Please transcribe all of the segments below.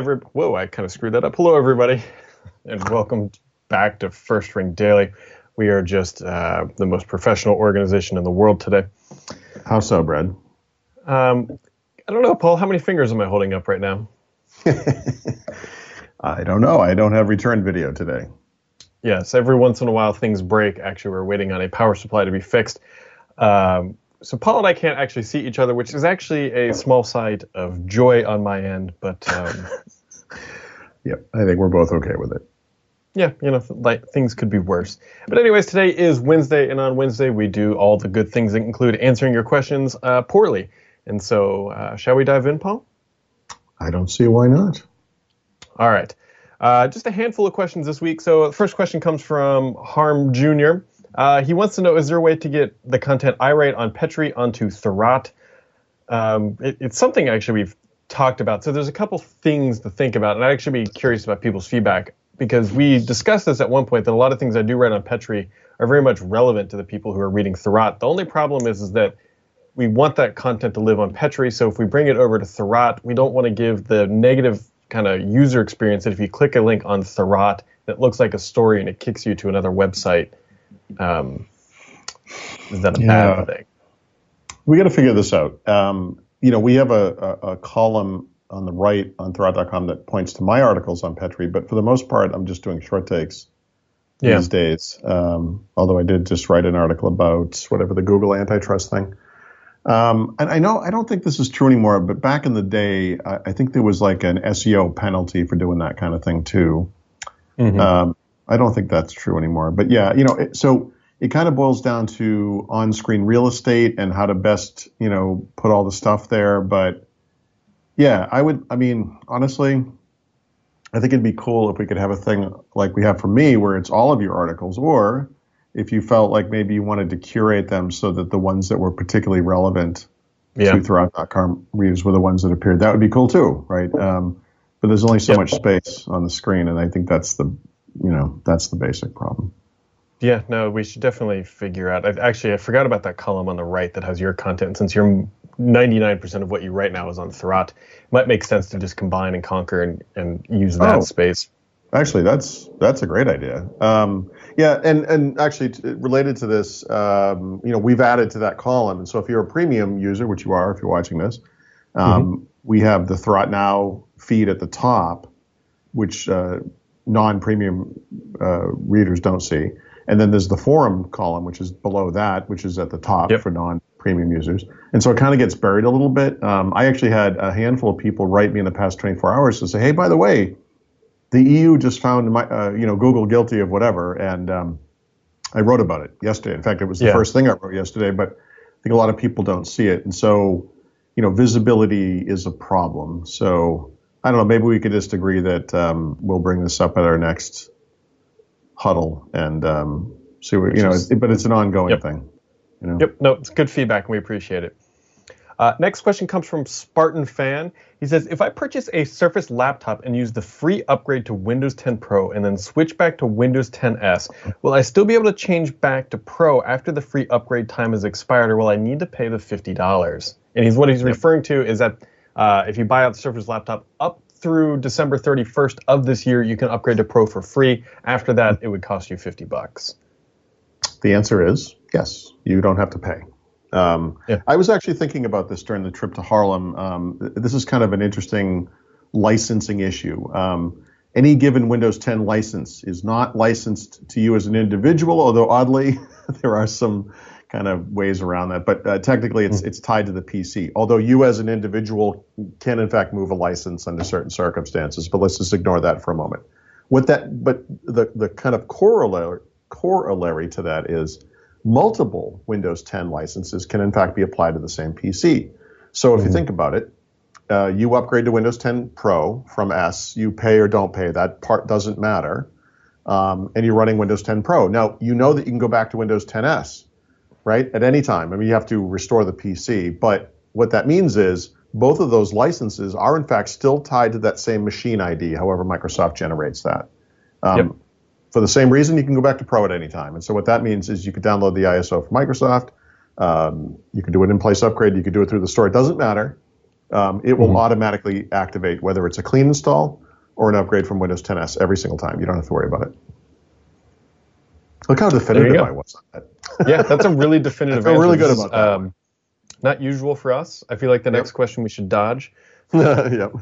every. Whoa, I kind of screwed that up. Hello, everybody, and welcome back to First Ring Daily. We are just uh, the most professional organization in the world today. How so, Brad? Um, I don't know, Paul. How many fingers am I holding up right now? I don't know. I don't have return video today. Yes, every once in a while things break. Actually, we're waiting on a power supply to be fixed. Um, so Paul and I can't actually see each other, which is actually a small sight of joy on my end. But um, yep, I think we're both okay with it. Yeah, you know, like things could be worse. But anyways, today is Wednesday, and on Wednesday we do all the good things that include answering your questions uh, poorly. And so, uh, shall we dive in, Paul? I don't see why not. All right. Uh, just a handful of questions this week. So, the first question comes from Harm Jr. Uh, he wants to know: Is there a way to get the content I write on Petri onto Thurrott? Um, it, it's something actually we've talked about. So there's a couple things to think about, and I'd actually be curious about people's feedback because we discussed this at one point that a lot of things I do write on Petri are very much relevant to the people who are reading Thurrott. The only problem is is that we want that content to live on Petri. So if we bring it over to Thurrott, we don't want to give the negative kind of user experience that if you click a link on Thurrott, it looks like a story and it kicks you to another website. Um, is that a yeah. bad thing? We got to figure this out. Um, you know, we have a, a, a, column on the right on Thurrott.com that points to my articles on Petri, but for the most part, I'm just doing short takes yeah. these days. Um, although I did just write an article about whatever the Google antitrust thing. Um, and I know I don't think this is true anymore, but back in the day, I, I, think there was like an SEO penalty for doing that kind of thing too. Mm-hmm. Um, I don't think that's true anymore. But yeah, you know, it, so it kind of boils down to on-screen real estate and how to best, you know, put all the stuff there. But yeah, I would. I mean, honestly, I think it'd be cool if we could have a thing like we have for me, where it's all of your articles, or if you felt like maybe you wanted to curate them so that the ones that were particularly relevant yeah. to Thurrott.com readers were the ones that appeared. That would be cool too, right? Um, but there's only so much space on the screen, and I think that's the, you know, that's the basic problem. Yeah, no, we should definitely figure out. I, actually, I forgot about that column on the right that has your content. Since you're 99% of what you write now is on Thurrott, it might make sense to just combine and conquer and, and use that oh, space. Actually, that's that's a great idea. Um, yeah, and and actually t- related to this, um, you know, we've added to that column, and so if you're a premium user, which you are if you're watching this, um, mm-hmm. we have the Thurrott Now feed at the top, which uh, non-premium uh, readers don't see, and then there's the forum column, which is below that, which is at the top yep. for non-premium users, and so it kind of gets buried a little bit. Um, I actually had a handful of people write me in the past 24 hours to say, hey, by the way the EU just found my, uh, you know, Google guilty of whatever, and um, I wrote about it yesterday. In fact, it was the yeah. first thing I wrote yesterday, but I think a lot of people don't see it, and so, you know, visibility is a problem. So I don't know. Maybe we could just agree that um, we'll bring this up at our next huddle and um, see what you know. But it's an ongoing yep. thing. You know? Yep. No, it's good feedback, and we appreciate it. Uh, next question comes from Spartan Fan. He says, if I purchase a Surface laptop and use the free upgrade to Windows 10 Pro and then switch back to Windows 10 S, will I still be able to change back to Pro after the free upgrade time has expired, or will I need to pay the $50? And he's what he's referring to is that uh, if you buy out the Surface laptop up through December 31st of this year, you can upgrade to Pro for free. After that, it would cost you 50 bucks. The answer is yes. You don't have to pay. Um, yeah. I was actually thinking about this during the trip to Haarlem. Um, this is kind of an interesting licensing issue. Um, any given Windows 10 license is not licensed to you as an individual, although oddly there are some kind of ways around that. But uh, technically, it's mm. it's tied to the PC. Although you as an individual can in fact move a license under certain circumstances. But let's just ignore that for a moment. What that, but the the kind of corollary corollary to that is multiple Windows 10 licenses can in fact be applied to the same PC. So if mm-hmm. you think about it, uh, you upgrade to Windows 10 Pro from S, you pay or don't pay, that part doesn't matter. Um, and you're running Windows 10 Pro. Now, you know that you can go back to Windows 10S, right, at any time. I mean, you have to restore the PC. But what that means is both of those licenses are, in fact, still tied to that same machine ID, however Microsoft generates that. Um, yep for the same reason, you can go back to Pro at any time. And so what that means is you could download the ISO from Microsoft. Um, you could do an in-place upgrade. You could do it through the store. It doesn't matter. Um, it will mm-hmm. automatically activate whether it's a clean install or an upgrade from Windows 10s every single time. You don't have to worry about it. Look how definitive I was on that. Yeah, that's a really definitive I feel really good about that. Um, not usual for us. I feel like the next question we should dodge. yep.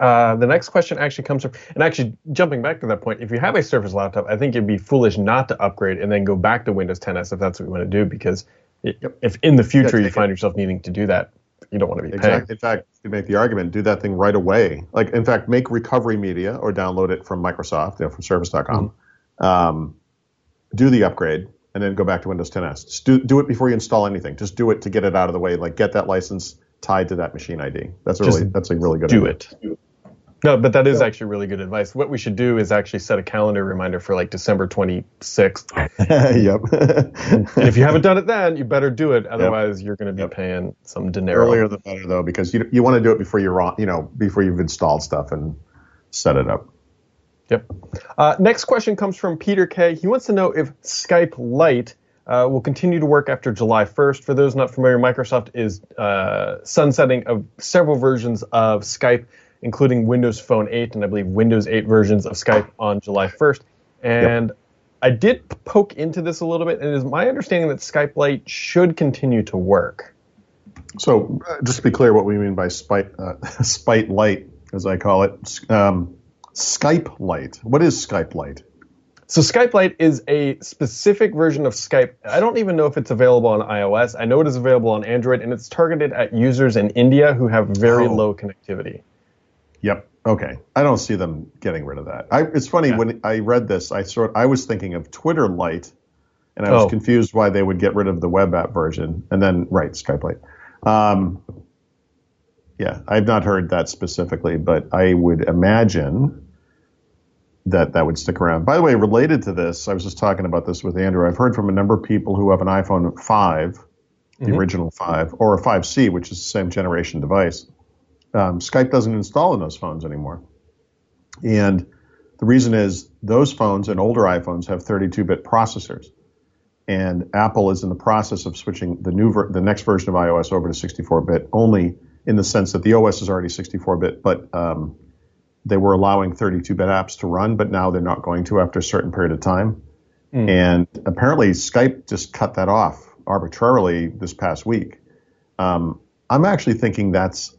Uh, the next question actually comes from, and actually jumping back to that point, if you have a Surface laptop, I think it'd be foolish not to upgrade and then go back to Windows 10s if that's what you want to do, because it, yep. if in the future yeah, you find it. yourself needing to do that, you don't want to be exactly. paying. In fact, you make the argument, do that thing right away. Like, in fact, make recovery media or download it from Microsoft, you know, from Surface.com. Mm-hmm. Um, do the upgrade and then go back to Windows 10s. Just do, do it before you install anything. Just do it to get it out of the way. Like, get that license tied to that machine ID. That's a really that's a really good. Do idea. it. No, but that is actually really good advice. What we should do is actually set a calendar reminder for like December 26th. yep. and if you haven't done it then, you better do it. Otherwise, yep. you're going to be yep. paying some dinero. Earlier the better, though, because you you want to do it before you're on, you know before you've installed stuff and set it up. Yep. Uh, next question comes from Peter K. He wants to know if Skype Lite uh, will continue to work after July 1st. For those not familiar, Microsoft is uh, sunsetting of several versions of Skype including Windows Phone 8 and I believe Windows 8 versions of Skype on July 1st. And yep. I did poke into this a little bit, and it is my understanding that Skype Lite should continue to work. So, uh, just to be clear, what we mean by Spite, uh, Spite Lite, as I call it, um, Skype Lite. What is Skype Lite? So Skype Lite is a specific version of Skype. I don't even know if it's available on iOS. I know it is available on Android, and it's targeted at users in India who have very oh. low connectivity. Yep. Okay. I don't see them getting rid of that. I, it's funny yeah. when I read this, I sort I was thinking of Twitter Lite, and I was oh. confused why they would get rid of the web app version, and then right Skype Lite. Um, yeah, I've not heard that specifically, but I would imagine that that would stick around. By the way, related to this, I was just talking about this with Andrew. I've heard from a number of people who have an iPhone 5, the mm-hmm. original 5, or a 5C, which is the same generation device um, Skype doesn't install in those phones anymore. And the reason is those phones and older iPhones have 32-bit processors, and Apple is in the process of switching the new ver- the next version of iOS over to 64-bit only in the sense that the OS is already 64-bit, but um, they were allowing 32-bit apps to run, but now they're not going to after a certain period of time. Mm. And apparently Skype just cut that off arbitrarily this past week. Um, I'm actually thinking that's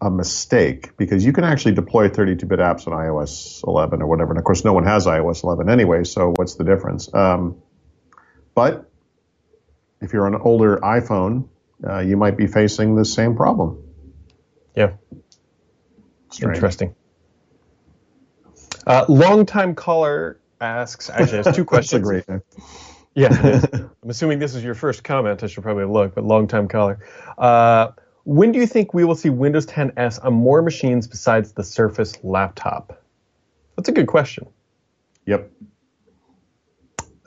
a mistake because you can actually deploy 32-bit apps on iOS 11 or whatever. And of course, no one has iOS 11 anyway, so what's the difference? Um, but if you're on an older iPhone, uh, you might be facing the same problem. Yeah. Strange. Interesting. Uh, longtime caller asks, actually has two questions. That's a great Yeah. I'm assuming this is your first comment. I should probably look, but longtime caller. Uh, when do you think we will see Windows 10s on more machines besides the Surface laptop? That's a good question. Yep.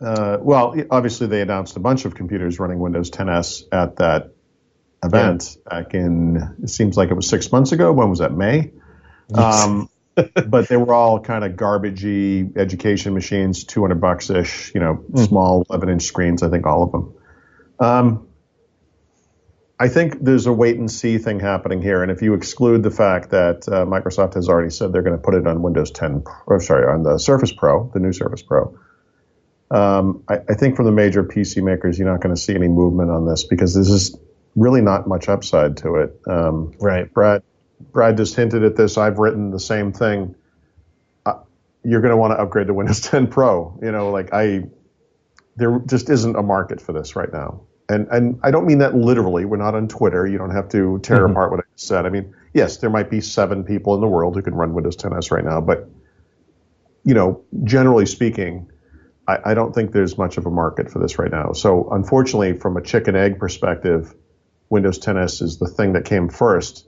Uh, well, obviously they announced a bunch of computers running Windows 10s at that event yeah. back in. It seems like it was six months ago. When was that? May. Um, but they were all kind of garbagey education machines, 200 bucks ish. You know, mm. small 11 inch screens. I think all of them. Um, I think there's a wait and see thing happening here, and if you exclude the fact that uh, Microsoft has already said they're going to put it on Windows 10, or sorry, on the Surface Pro, the new Surface Pro, um, I, I, think from the major PC makers, you're not going to see any movement on this because this is really not much upside to it. Um, right. Brad, Brad just hinted at this. I've written the same thing. Uh, you're going to want to upgrade to Windows 10 Pro. You know, like I, there just isn't a market for this right now and and I don't mean that literally. We're not on Twitter. You don't have to tear mm-hmm. apart what I said. I mean, yes, there might be seven people in the world who can run Windows 10s right now, but you know, generally speaking, I, I don't think there's much of a market for this right now. So unfortunately, from a chicken egg perspective, Windows 10s is the thing that came first.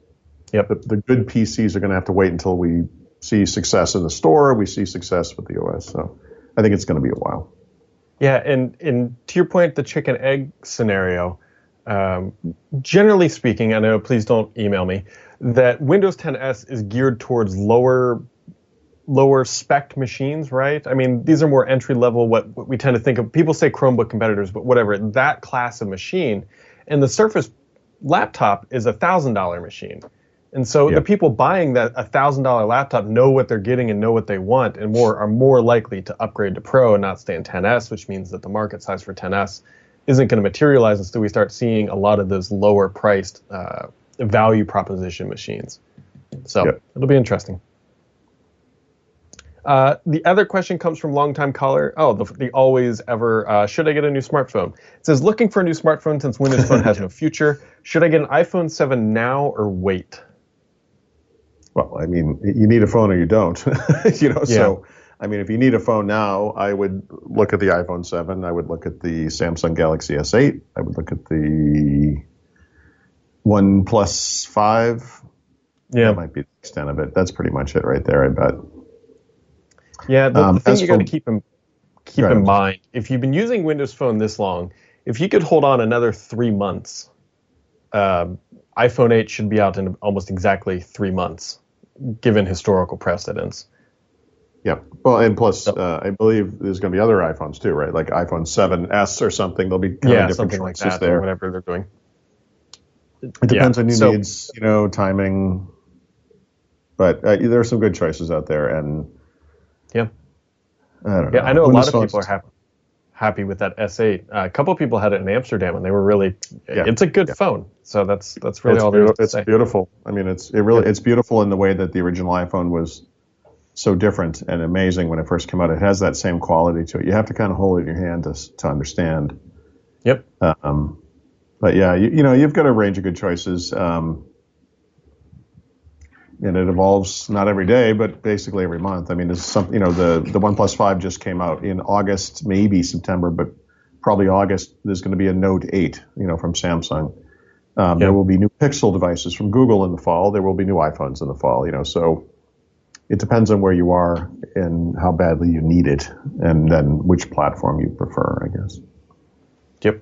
Yep. The, the good PCs are going to have to wait until we see success in the store, we see success with the OS. So I think it's going to be a while. Yeah, and and to your point, the chicken egg scenario. Um, generally speaking, I know. Please don't email me. That Windows 10s is geared towards lower lower spec machines, right? I mean, these are more entry level. What, what we tend to think of. People say Chromebook competitors, but whatever. That class of machine, and the Surface laptop is a thousand dollar machine. And so yep. the people buying that a thousand dollar laptop know what they're getting and know what they want, and more are more likely to upgrade to Pro and not stay in 10s, which means that the market size for 10s isn't going to materialize until we start seeing a lot of those lower priced uh, value proposition machines. So yep. it'll be interesting. Uh, the other question comes from longtime caller. Oh, the, the always ever. Uh, should I get a new smartphone? It says looking for a new smartphone since Windows Phone has no future. Should I get an iPhone 7 now or wait? Well, I mean, you need a phone or you don't. you know, yeah. so I mean, if you need a phone now, I would look at the iPhone 7. I would look at the Samsung Galaxy S8. I would look at the OnePlus 5. Yeah, that might be the extent of it. That's pretty much it right there. I bet. Yeah, the, um, the thing you got to keep in keep in mind if you've been using Windows Phone this long, if you could hold on another three months, uh, iPhone 8 should be out in almost exactly three months, given historical precedents. Yeah. Well, and plus, uh, I believe there's going to be other iPhones too, right? Like iPhone 7s or something. There'll be kind yeah, of different something choices like that, there. whatever they're doing. It depends yeah. on your so, needs, you know, timing. But uh, there are some good choices out there, and yeah. I don't yeah, know. I know a lot of people are happy, happy with that S8. Uh, a couple people had it in Amsterdam, and they were really. Yeah. It's a good yeah. phone, so that's that's really it's all there is It's say. beautiful. I mean, it's it really it's beautiful in the way that the original iPhone was so different and amazing when it first came out. It has that same quality to it. You have to kind of hold it in your hand to to understand. Yep. Um, but yeah, you, you know, you've got a range of good choices. Um, and it evolves not every day, but basically every month. I mean, there's some, you know, the the OnePlus Five just came out in August, maybe September, but probably August. There's going to be a Note 8, you know, from Samsung. Um. There will be new Pixel devices from Google in the fall. There will be new iPhones in the fall. You know, so it depends on where you are and how badly you need it, and then which platform you prefer, I guess. Yep.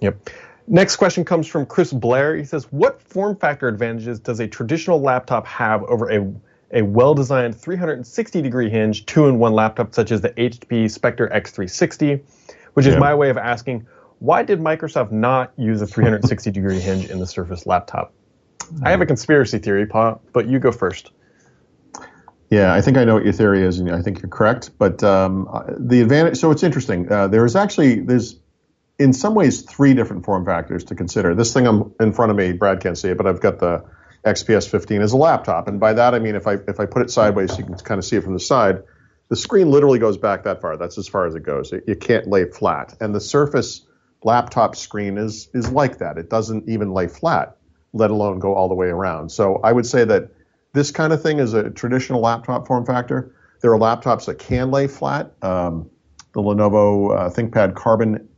Yep. Next question comes from Chris Blair. He says, "What form factor advantages does a traditional laptop have over a a well-designed 360-degree hinge two-in-one laptop such as the HP Spectre X360?" Which is yeah. my way of asking, why did Microsoft not use a 360-degree hinge in the Surface laptop? I have a conspiracy theory, Pa, but you go first. Yeah, I think I know what your theory is, and I think you're correct. But um, the advantage, so it's interesting. Uh, there is actually there's in some ways three different form factors to consider. This thing I'm in front of me, Brad can't see it, but I've got the XPS 15 as a laptop, and by that I mean if I if I put it sideways, you can kind of see it from the side. The screen literally goes back that far. That's as far as it goes. It, you can't lay flat, and the Surface laptop screen is is like that. It doesn't even lay flat, let alone go all the way around. So I would say that this kind of thing is a traditional laptop form factor. There are laptops that can lay flat. Um, the Lenovo uh, ThinkPad Carbon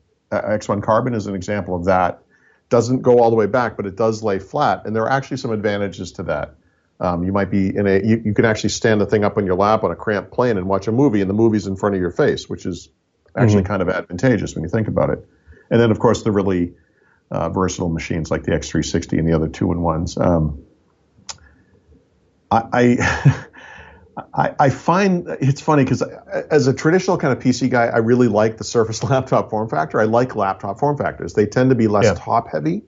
X1 Carbon is an example of that. Doesn't go all the way back, but it does lay flat, and there are actually some advantages to that. Um, you might be in a you, you, can actually stand the thing up on your lap on a cramped plane and watch a movie, and the movie's in front of your face, which is actually mm-hmm. kind of advantageous when you think about it. And then, of course, the really uh, versatile machines like the X360 and the other two in ones. Um, I, I I, I find it's funny because as a traditional kind of PC guy, I really like the Surface laptop form factor. I like laptop form factors. They tend to be less yeah. top heavy,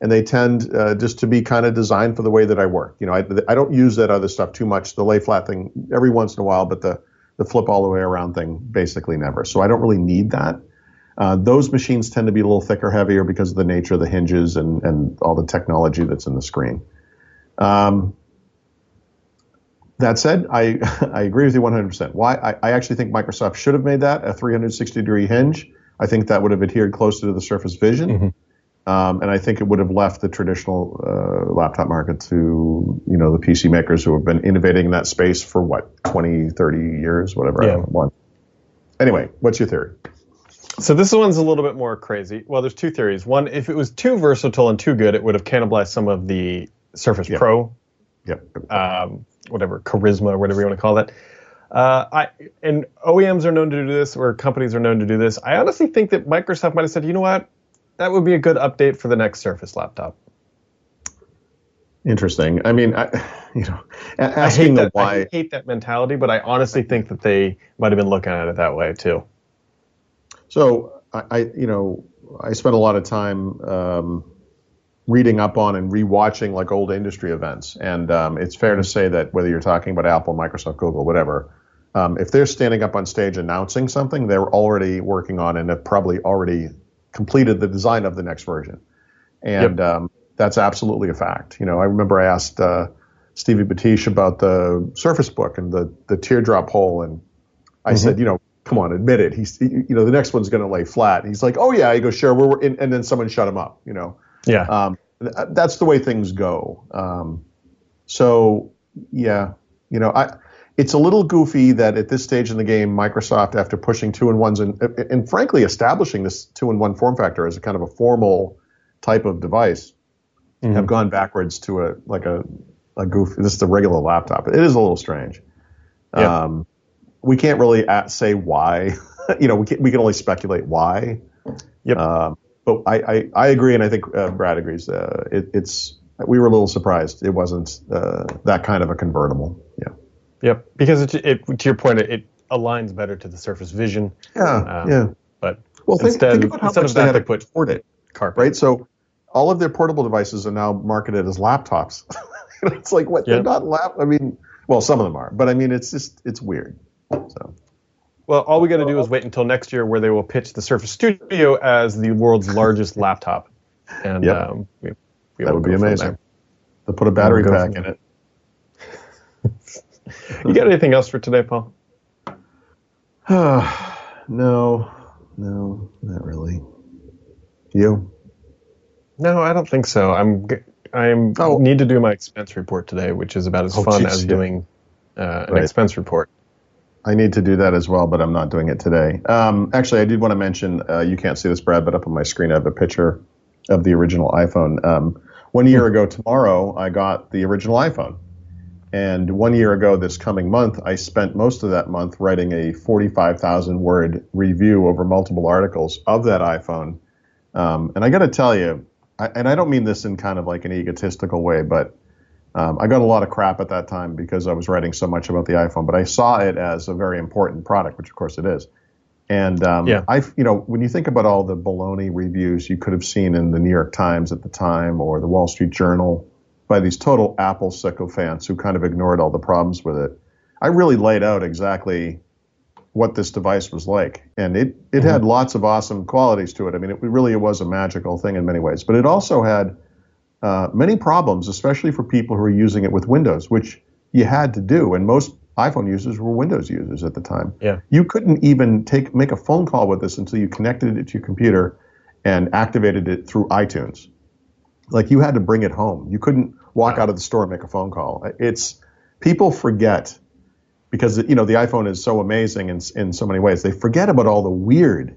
and they tend uh, just to be kind of designed for the way that I work. You know, I, I don't use that other stuff too much. The lay flat thing every once in a while, but the the flip all the way around thing basically never. So I don't really need that. Uh, those machines tend to be a little thicker, heavier because of the nature of the hinges and and all the technology that's in the screen. Um, that said, I, I agree with you 100%. Why? I, I, actually think Microsoft should have made that a 360 degree hinge. I think that would have adhered closer to the Surface Vision. Mm-hmm. Um, and I think it would have left the traditional uh, laptop market to, you know, the PC makers who have been innovating in that space for what, 20, 30 years, whatever. Yeah. I want. Anyway, what's your theory? So this one's a little bit more crazy. Well, there's two theories. One, if it was too versatile and too good, it would have cannibalized some of the Surface yep. Pro. Yep. Um, whatever charisma or whatever you want to call that. Uh, I and OEMs are known to do this, or companies are known to do this. I honestly think that Microsoft might have said, you know what, that would be a good update for the next Surface laptop. Interesting. I mean, I, you know, asking the why. I hate that mentality, but I honestly think that they might have been looking at it that way too. So I, you know, I spent a lot of time um, reading up on and rewatching like old industry events. And um, it's fair to say that whether you're talking about Apple, Microsoft, Google, whatever, um, if they're standing up on stage announcing something, they're already working on and have probably already completed the design of the next version. And yep. um, that's absolutely a fact. You know, I remember I asked uh, Stevie Bathiche about the Surface Book and the the teardrop hole, and I mm-hmm. said, you know, come on, admit it. He's, you know, the next one's going to lay flat. And he's like, oh yeah. He goes, sure. We're, in, and then someone shut him up. You know. Yeah. Um, that's the way things go. Um, so yeah, you know, I. It's a little goofy that at this stage in the game, Microsoft, after pushing two in ones and, and frankly establishing this two in one form factor as a kind of a formal type of device, mm-hmm. have gone backwards to a like a a goof. This is a regular laptop. It is a little strange. Yeah. Um, we can't really at, say why. you know, we can, we can only speculate why. Yep. Um, but I, I, I, agree, and I think uh, Brad agrees. Uh, it, it's we were a little surprised it wasn't uh, that kind of a convertible. Yeah. Yep. Because it, it to your point, it, aligns better to the Surface Vision. Yeah. Um, yeah. But well, think, instead, think about how instead much of that, they had to put afford it. Carpet. Right. So all of their portable devices are now marketed as laptops. it's like what yep. they're not lap. I mean, well, some of them are, but I mean, it's just it's weird. So. Well, all we got to do is wait until next year, where they will pitch the Surface Studio as the world's largest laptop, and yep. um, we, we that would be amazing. They'll put a battery pack in it. you got anything else for today, Paul? no, no, not really. You? No, I don't think so. I'm I'm oh. need to do my expense report today, which is about as oh, fun geez, as yeah. doing uh, an right. expense report. I need to do that as well, but I'm not doing it today. Um, actually, I did want to mention uh, you can't see this, Brad, but up on my screen I have a picture of the original iPhone. Um, one year ago tomorrow, I got the original iPhone. And one year ago, this coming month, I spent most of that month writing a 45,000 word review over multiple articles of that iPhone. Um, and I got to tell you, I, and I don't mean this in kind of like an egotistical way, but um, I got a lot of crap at that time because I was writing so much about the iPhone. But I saw it as a very important product, which of course it is. And um, yeah. I, you know, when you think about all the baloney reviews you could have seen in the New York Times at the time or the Wall Street Journal by these total Apple sycophants who kind of ignored all the problems with it, I really laid out exactly what this device was like. And it, it mm-hmm. had lots of awesome qualities to it. I mean, it really it was a magical thing in many ways, but it also had uh, many problems, especially for people who are using it with Windows, which you had to do. And most iPhone users were Windows users at the time. Yeah. You couldn't even take make a phone call with this until you connected it to your computer and activated it through iTunes. Like you had to bring it home. You couldn't walk wow. out of the store and make a phone call. It's people forget because you know the iPhone is so amazing in in so many ways. They forget about all the weird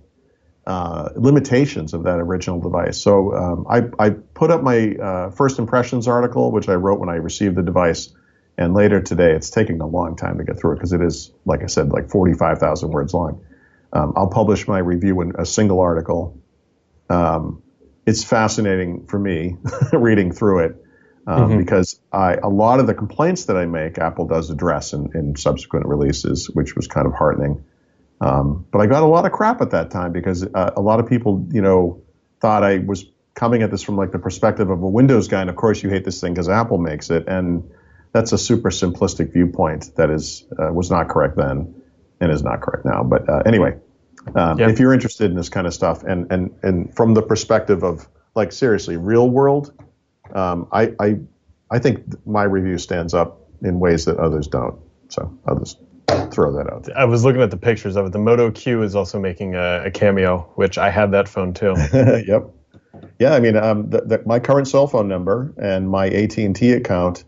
uh, limitations of that original device. So um, I, I put up my uh, first impressions article, which I wrote when I received the device, and later today it's taking a long time to get through it because it is, like I said, like 45,000 words long. Um, I'll publish my review in a single article. Um, it's fascinating for me reading through it um, mm-hmm. because I, a lot of the complaints that I make, Apple does address in, in subsequent releases, which was kind of heartening. Um, but I got a lot of crap at that time because uh, a lot of people, you know, thought I was coming at this from like the perspective of a Windows guy, and of course you hate this thing because Apple makes it, and that's a super simplistic viewpoint that is uh, was not correct then and is not correct now. But uh, anyway, um, if you're interested in this kind of stuff, and and and from the perspective of like seriously real world, um, I I I think my review stands up in ways that others don't. So I'll just throw that out. I was looking at the pictures of it. The Moto Q is also making a, a cameo, which I had that phone too. yep. Yeah, I mean, um, the, the, my current cell phone number and my AT&T account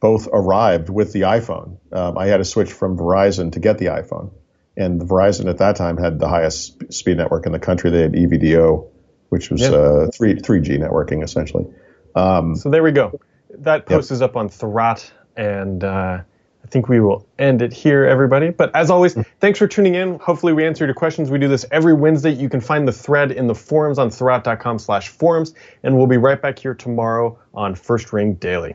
both arrived with the iPhone. Um, I had to switch from Verizon to get the iPhone, and Verizon at that time had the highest speed network in the country. They had EVDO, which was uh, three three G networking essentially. Um, so there we go. That post yep. is up on Thurrott and. Uh, I think we will end it here, everybody. But as always, mm. thanks for tuning in. Hopefully we answered your questions. We do this every Wednesday. You can find the thread in the forums on thurrott.com slash forums. And we'll be right back here tomorrow on First Ring Daily.